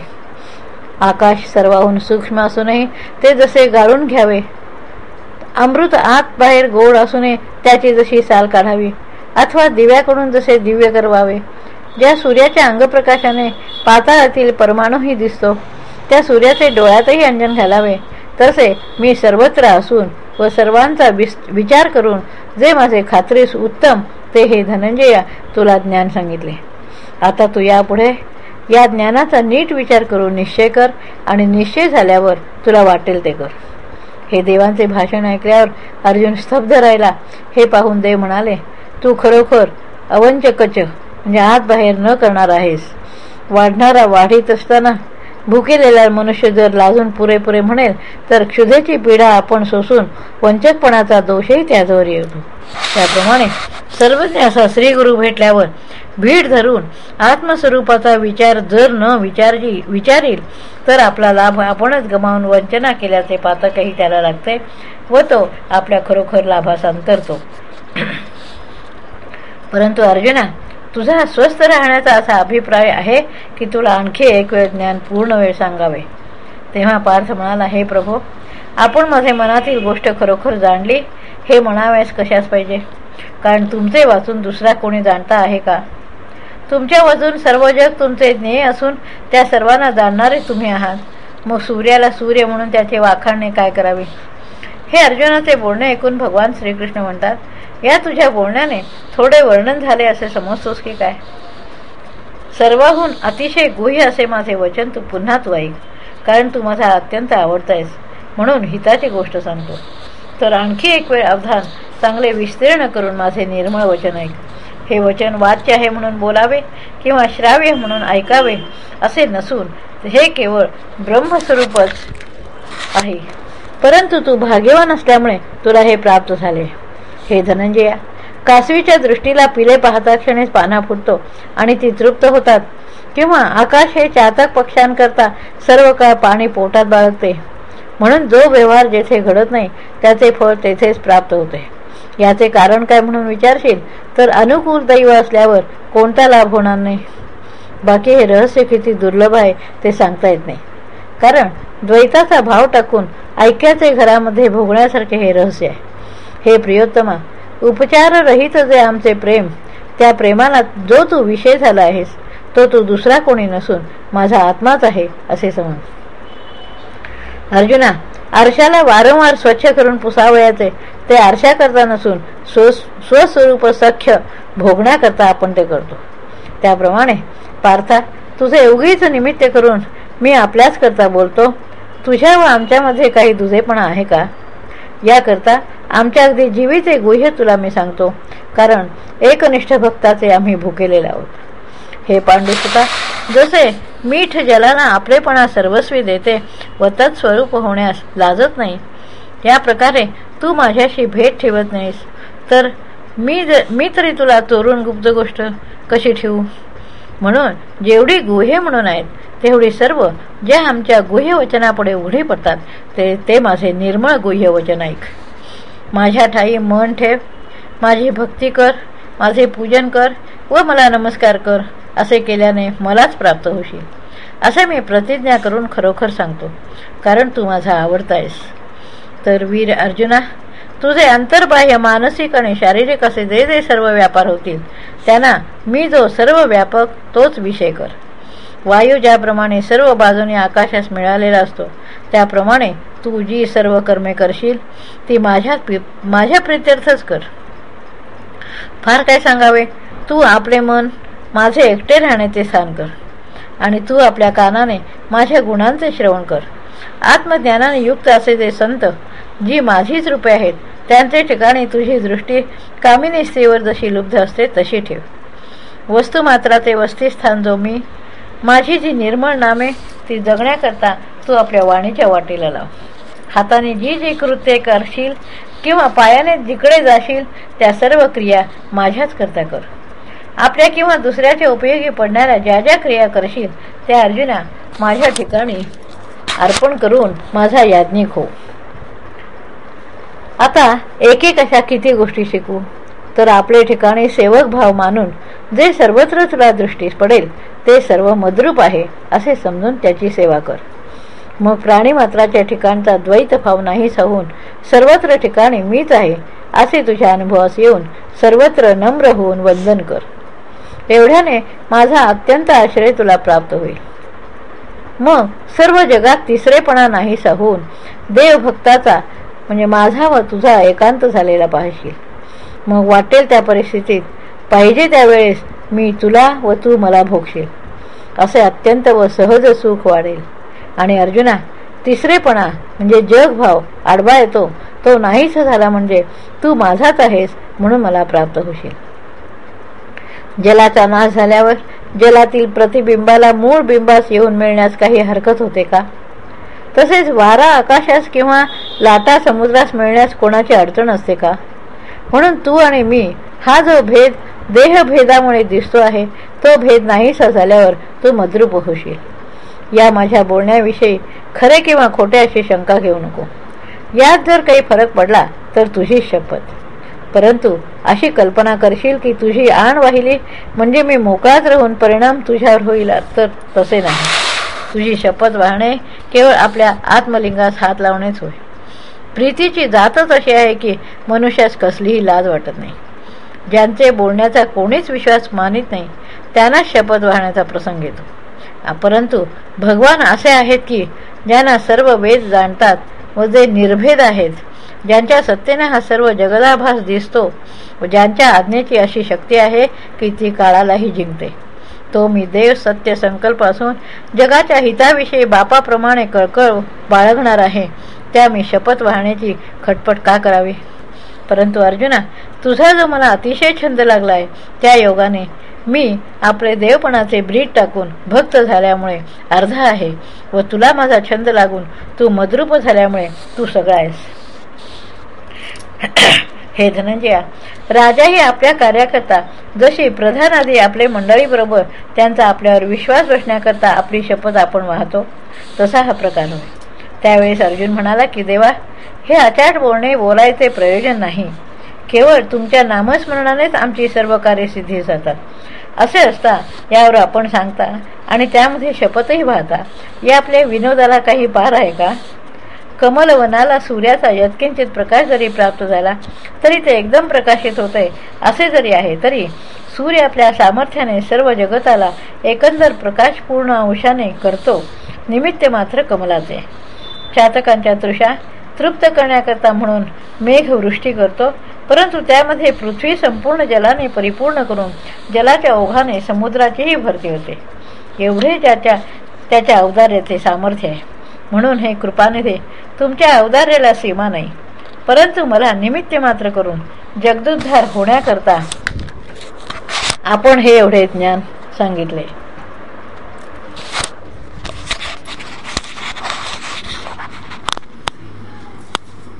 आकाश सर्वाहून सूक्ष्म असूनही ते जसे गाळून घ्यावे. अमृत आत बाहेर गोड असूनही त्याची जशी साल काढावी अथवा दिव्याकडून जसे दिव्य करवावे. ज्या सूर्याच्या अंगप्रकाशाने पाताळातील परमाणूही दिसतो त्या सूर्याचे डोळ्यातही अंजन घालावे. तसे मी सर्वत्र असून व सर्वांचा विचार करून जे माझे खात्रीस उत्तम ते हे धनंजया तुला ज्ञान सांगितले. आता तू यापुढे या ज्ञानाचा नीट विचार करून निश्चय कर आणि निश्चय झाल्यावर तुला वाटेल ते कर. हे देवांचे भाषण ऐकल्यावर अर्जुन स्तब्ध राहिला. हे पाहून देव म्हणाले तू खरोखर अवंचकच म्हणजे आत बाहेर न करणार आहेस. वाढणारा वाढीत असताना भुकेलेला मनुष्य जर लाजून पुरेपुरे म्हणेल तर क्षुधेची पीडा आपण सोसून वंचकपणाचा दोषही त्याजवर येतो. त्याप्रमाणे सर्वज्ञ असा श्रीगुरु भेटल्यावर भीड धरून आत्मस्वरूपाचा विचार जर न विचारजी विचारील तर आपला लाभ आपणच गमावून वंचना केल्याचे पातकही त्याला लागते व तो आपल्या खरोखर लाभास अंतरतो. परंतु अर्जुना तुझा स्वस्थ राहण्याचा असा अभिप्राय आहे की तुला आणखी एक वेळ ज्ञान पूर्ण वेळ सांगावे. तेव्हा पार्थ म्हणाला हे प्रभू आपण माझे मनातील गोष्ट खरोखर जाणली? हे म्हणाव्यास कशाच पाहिजे? कारण तुमचे वाचून दुसरा कोणी जाणता आहे का? तुमच्या वाचून सर्व जग तुमचे ज्ञेय असून त्या सर्वांना जाणणारे तुम्ही आहात. मग सूर्याला सूर्य म्हणून त्याचे वाखाणणे काय करावे? हे अर्जुनाचे बोलणे ऐकून भगवान श्रीकृष्ण म्हणतात या तुझ्या बोलण्याने थोडे वर्णन झाले असे समजतोस की काय? सर्वाहून अतिशय गुह्य असे माझे वचन तू पुन्हा तू ऐक कारण तू माझा अत्यंत आवडतायस म्हणून हिताची गोष्ट सांगतो. तर आणखी एक वेळ अवधान चांगले विस्तीर्ण करून माझे निर्मळ वचन ऐक. हे वचन वाच्य आहे म्हणून बोलावे किंवा श्राव्य म्हणून ऐकावे असे नसून हे केवळ ब्रह्मस्वरूपच आहे. परंतु तू भाग्यवान असल्यामुळे तुला हे प्राप्त झाले. हे धनंजया कासवीच्या दृष्टीला पिले पाहता क्षणीच पाना फुटतो आणि ती तृप्त होतात. किंवा आकाश हे चातक पक्ष्यांकरता सर्व काळ पाणी पोटात बाळगते. म्हणून जो व्यवहार जेथे घडत नाही त्याचे फळ तेथेच प्राप्त होते. याचे कारण काय म्हणून विचारशील? तर अनुकूल दैव असल्यावर कोणता लाभ होणार नाही. बाकी हे रहस्य किती दुर्लभ आहे ते सांगता येत नाही. कारण द्वैताचा भाव टाकून ऐक्याचे घरामध्ये भोगण्यासारखे हे रहस्य आहे. हे प्रियोत्तमा उपचाररहित जे आमचे प्रेम त्या प्रेमाला जो तू विषय झाला आहेस तो तू दुसरा कोणी नसून माझा आत्माच आहे असे समज. अर्जुना आरशाला वारंवार स्वच्छ करून पुसावयाचे ते आरशाकरता नसून स्व स्वस्वरूप सख्य भोगण्याकरता आपण ते करतो. त्याप्रमाणे पार्था तुझे उगीच निमित्त करून मी आपल्याच करता बोलतो. तुझ्या व आमच्यामध्ये काही दुजेपणा आहे का? याकरता आमच्या अगदी जीवीचे गुह्य तुला मी सांगतो. कारण एकनिष्ठ भक्ताचे आम्ही भुकेलेले आहोत. हे पांडुसुता जसे मीठ जलाना आपलेपणा सर्वस्वी देते व तत्स्वरूप होण्यास लाजत नाही या प्रकारे तू माझ्याशी भेट ठेवत नाहीस. तर मी ज मी तरी तुला चोरून गुप्त गोष्ट कशी ठेवू? म्हणून जेवढी गुहे म्हणून आहेत तेवढी सर्व जे आमच्या गुह्य वचनापुढे उघडी पडतात ते ते माझे निर्मळ गुह्य वचन ऐक. माझ्या ठाई मन ठेव. माझी भक्ती कर. माझे पूजन कर व मला नमस्कार कर असे केल्याने मलाच प्राप्त होशील. असे मी प्रतिज्ञा करून खरोखर सांगतो. कारण तू माझा आवडता आहेस. तर वीर अर्जुना तुझे अंतर्बाह्य मानसिक आणि शारीरिक असे जे जे सर्व व्यापार होतील त्यांना मी जो सर्व व्यापक तोच विषय कर. वायू ज्याप्रमाणे सर्व बाजूने आकाशास मिळालेला असतो त्याप्रमाणे तू जी सर्व कर्मे करशील ती माझ्या माझ्या प्रित्यर्थच कर. फार काय सांगावे? तू आपले मन माझे एकटे राहण्याचे स्थान कर. आणि तू आपल्या कानाने माझ्या गुणांचे श्रवण कर. आत्मज्ञानाने युक्त असे ते संत जी माझीच रूपे आहेत त्यांचे ठिकाणी तुझी दृष्टी कामिनी स्त्रीवर जशी लुब्ध असते तशी ठेव. वस्तुमात्राचे वस्तीस्थान जो मी माझी जी निर्मळ नामे ती जगण्याकरता तू आपल्या वाणीच्या वाटेला लाव. हाताने जी जी कृत्ये करशील किंवा पायाने जिकडे जाशील त्या सर्व क्रिया माझ्याच करता कर. आपल्या किंवा दुसऱ्याच्या उपयोगी पडणाऱ्या ज्या ज्या क्रिया करशील त्या अर्जुना माझ्या ठिकाणी अर्पण करून माझा याज्ञिक हो. आता एक एक अशा किती गोष्टी शिकू? तर आपले ठिकाणी सेवक भाव मानून जे सर्वत्र तुला दृष्टीस पडेल ते सर्व मद्रूप आहे असे समजून त्याची सेवा कर. मग प्राणीमात्राच्या ठिकाणचा द्वैत भाव नाही होऊन सर्वत्र ठिकाणी मीच आहे असे तुझ्या अनुभवास येऊन सर्वत्र नम्र होऊन वंदन कर. एवढ्याने माझा अत्यंत आश्रय तुला प्राप्त होईल. मग सर्व जगात तिसरेपणा नाही होऊन देवभक्ताचा म्हणजे माझा व तुझा एकांत झालेला पाहशील. मग वाटेल त्या परिस्थितीत पाहिजे त्यावेळेस मी तुला व तू मला भोगशील. असे अत्यंत व सहज सुख वाढेल. आणि अर्जुना तिसरेपणा म्हणजे जगभाव आडवा येतो. तो नाहीच झाला म्हणजे तू माझाच आहेस म्हणून मला प्राप्त होशील. जलाचा नाश झाल्यावर जलातील प्रतिबिंबाला मूळ बिंबास येऊन मिळण्यास काही हरकत होते का? तसेच वारा आकाशास किंवा लाटा समुद्रास मिळण्यास कोणाची अडचण असते का? म्हणून तू आणि मी हा जो भेद देहभेदामुळे दिसतो आहे तो भेद नाहीसा झाल्यावर तू मद्रूप होशील. या माझ्या बोलण्याविषयी खरे किंवा खोटे अशी शंका घेऊ नको. यात जर काही फरक पडला तर तुझी शपथ. परंतु अशी कल्पना करशील की तुझी आण वाहिली म्हणजे मी मोकळाच राहून परिणाम तुझ्यावर होईल तर तसे नाही. तुझी शपथ वाहणे केवळ आपल्या आत्मलिंगास हात लावणेच होय. प्रीतीची जातच अशी आहे की मनुष्यास कसलीही लाज वाटत नाही. ज्यांचे बोलण्याचा कोणीच विश्वास मानित नाही त्यांनाच शपथ वाहण्याचा प्रसंग येतो. परंतु भगवान असे आहेत की ज्यांना सर्व वेद जाणतात व जे निर्भेद आहेत ज्यांच्या सत्तेने हा सर्व जगदाभास दिसतो व ज्यांच्या आज्ञेची अशी शक्ती आहे की ती काळालाही जिंकते. तो मी देव सत्य संकल्प असून जगाच्या हिताविषयी बापाप्रमाणे कळकळ बाळगणार आहे त्या मी शपथ वाहण्याची खटपट का करावी? परंतु अर्जुना तुझा जो मला अतिशय छंद लागला आहे त्या योगाने मी आपले देवपणाचे ब्रीड टाकून भक्त झाल्यामुळे अर्धा आहे व तुला माझा छंद लागून तू मद्रूप झाल्यामुळे तू सगळा आहेस. हे धनंजया राजाही आपल्या कार्याकरता जशी प्रधान आधी आपले मंडळीबरोबर त्यांचा आपल्यावर विश्वास बसण्याकरता आपली शपथ आपण वाहतो तसा हा प्रकार होय. त्यावेळेस अर्जुन म्हणाला की देवा हे अचाट बोलणे बोलायचे प्रयोजन नाही. केवळ तुमच्या नामस्मरणानेच आमची सर्व कार्यसिद्धी जातात. असे असता यावर आपण सांगता आणि त्यामध्ये शपथही वाहता. या आपल्या विनोदाला काही पार आहे का? कमलवनाला सूर्याचा यत्किंचित प्रकाश जरी प्राप्त झाला तरी ते एकदम प्रकाशित होते असे जरी आहे तरी सूर्य आपल्या सामर्थ्याने सर्व जगताला एकंदर प्रकाशपूर्ण अंशाने करतो. निमित्त मात्र कमलाचे. चातकांच्या तृषा तृप्त करण्याकरता म्हणून मेघवृष्टी करतो. परंतु त्यामध्ये पृथ्वी संपूर्ण जलाने परिपूर्ण करून जलाच्या ओघाने समुद्राचीही भरती होते. एवढे ज्याच्या त्याच्या अवदार्याचे सामर्थ्य आहे. म्हणून हे कृपानिधे तुमच्या अवदार्याला सीमा नाही. परंतु मला निमित्त मात्र करून जगदुद्धार होण्याकरता आपण हे एवढे ज्ञान सांगितले.